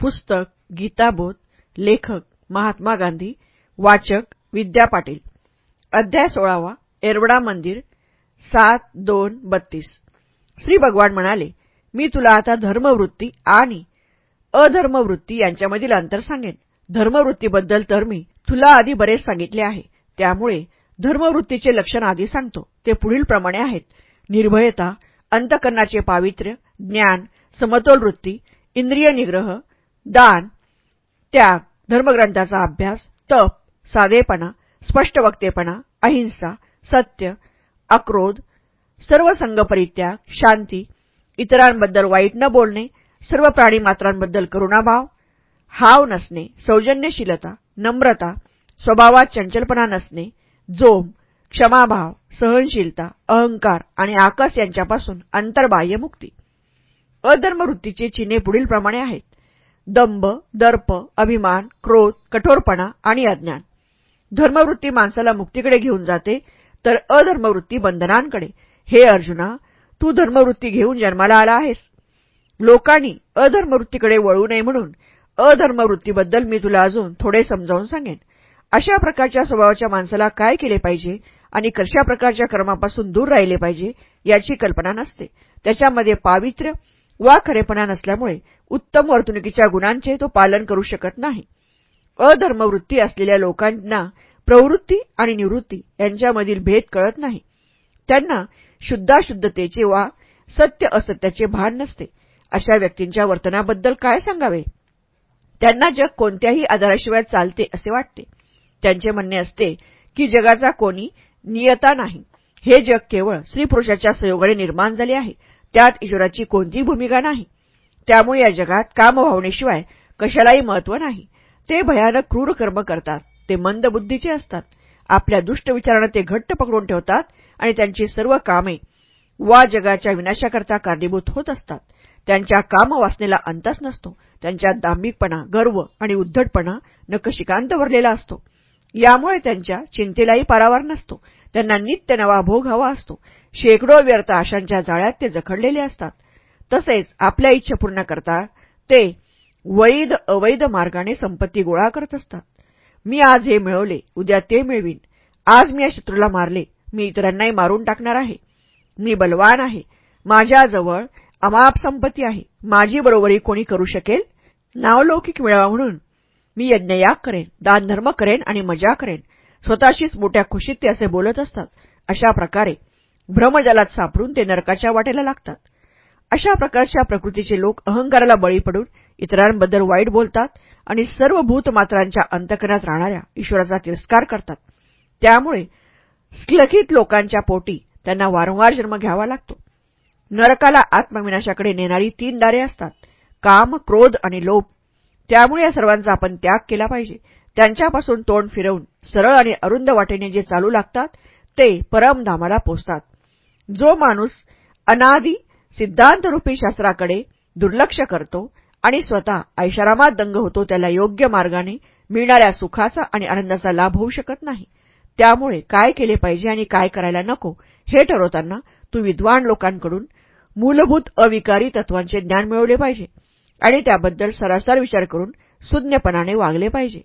पुस्तक गीताबोध लेखक महात्मा गांधी वाचक विद्या पाटील. अध्याय सोळावा एरवडा मंदिर सात दोन बत्तीस. श्री भगवान म्हणाले मी तुला आता धर्मवृत्ती आणि अधर्मवृत्ती यांच्यामधील अंतर सांगेन. धर्मवृत्तीबद्दल तर मी तुला आधी बरेच सांगितले आहे. त्यामुळे धर्मवृत्तीचे लक्षण आधी सांगतो. ते पुढीलप्रमाणे आहेत. निर्भयता अंतकरणाचे पावित्र्य ज्ञान समतोल वृत्ती इंद्रिय निग्रह दान त्याग धर्मग्रंथाचा अभ्यास तप साधेपणा स्पष्ट वक्तेपणा अहिंसा सत्य अक्रोध सर्व संघपरित्याग शांती इतरांबद्दल वाईट न बोलणे सर्व प्राणीमात्रांबद्दल करुणाभाव हाव नसणे सौजन्यशीलता नम्रता स्वभावात चंचलपणा नसणे जोम क्षमाभाव सहनशीलता अहंकार आणि आकस यांच्यापासून अंतर्बाह्य मुक्ती अधर्मवृत्तीची चिन्हे पुढीलप्रमाणे आहेत. दंभ दर्प अभिमान क्रोध कठोरपणा आणि अज्ञान. धर्मवृत्ती माणसाला मुक्तीकडे घेऊन जाते तर अधर्मवृत्ती बंधनांकडे. हे अर्जुना तू धर्मवृत्ती घेऊन जन्माला आला आहेस. लोकांनी अधर्मवृत्तीकडे वळू नये म्हणून अधर्मवृत्तीबद्दल मी तुला अजून थोडे समजावून सांगेन. अशा प्रकारच्या स्वभावाच्या माणसाला काय केले पाहिजे आणि कशा प्रकारच्या कर्मापासून दूर राहिले पाहिजे याची कल्पना नसते. त्याच्यामध्ये पावित्र्य वा खरेपणा नसल्यामुळे उत्तम वर्तणुकीच्या गुणांचे तो पालन करू शकत नाही. अधर्मवृत्ती असलेल्या लोकांना प्रवृत्ती आणि निवृत्ती यांच्यामधील भेद कळत नाही. त्यांना शुद्धाशुद्धतेचे वा सत्य असत्याचे भान नसते. अशा व्यक्तींच्या वर्तनाबद्दल काय सांगावे? त्यांना जग कोणत्याही आधाराशिवाय चालते असे वाटते. त्यांचे म्हणणे असते की जगाचा कोणी नियता नाही. हे जग केवळ स्त्रीपुरुषाच्या सहयोगाने निर्माण झाले आहे. त्यात ईश्वराची कोणतीही भूमिका नाही. त्यामुळे या जगात कामभावनेशिवाय कशालाही महत्त्व नाही. ते भयानक क्रूर कर्म करतात. ते मंदबुद्धीचे असतात. आपल्या दुष्ट विचारानं ते घट्ट पकडून ठेवतात आणि त्यांची सर्व कामे वा जगाच्या विनाशाकरता कारणीभूत होत असतात. त्यांच्या कामवासनेला अंतच नसतो. त्यांच्या दांभिकपणा गर्व आणि उद्धटपणा नकशिकांत भरलेला असतो. यामुळे त्यांच्या चिंतेलाही पारावार नसतो. त्यांना नित्य नवा भोग हवा असतो. शेकडो व्यर्थ आशांच्या जाळ्यात ते जखडलेले असतात. तसेच आपल्या इच्छा पूर्ण करता ते वैध अवैध मार्गाने संपत्ती गोळा करत असतात. मी आज हे मिळवले उद्या ते मिळवीन. आज मी या शत्रूला मारले मी इतरांनाही मारून टाकणार आहे. मी बलवान आहे. माझ्याजवळ अमाप संपत्ती आहे. माझी बरोबरी कोणी करू शकेल? नावलौकिक मिळावा म्हणून मी यज्ञयाग करेन दानधर्म करेन आणि मजा करेन. स्वतःशीच मोठ्या खुशीत ते असे बोलत असतात. अशा प्रकारे भ्रमजलात सापडून ते नरकाच्या वाटेला लागतात. अशा प्रकारच्या प्रकृतीचे लोक अहंकाराला बळी पडून इतरांबद्दल वाईट बोलतात आणि सर्व भूतमात्रांच्या अंतकरणात राहणाऱ्या ईश्वराचा तिरस्कार करतात. त्यामुळे स्लखित लोकांच्या पोटी त्यांना वारंवार जन्म घ्यावा लागतो. नरकाला आत्मविनाशाकडे नेणारी तीन दारे असतात. काम क्रोध आणि लोभ. त्यामुळे या सर्वांचा आपण त्याग केला पाहिजे. त्यांच्यापासून तोंड फिरवून सरळ आणि अरुंद वाटेने जे चालू लागतात ते परमधामाला पोचतात जो माणूस अनादी सिद्धांतरूपी शास्त्राकडे दुर्लक्ष करतो आणि स्वतः ऐशारामात दंग होतो त्याला योग्य मार्गाने मिळणाऱ्या सुखाचा आणि आनंदाचा लाभ होऊ शकत नाही. त्यामुळे काय केले पाहिजे आणि काय करायला नको हे ठरवताना तू विद्वान लोकांकडून मूलभूत अविकारी तत्वांचे ज्ञान मिळवले पाहिजे आणि त्याबद्दल सरासर विचार करून सुज्ञपणाने वागले पाहिजे.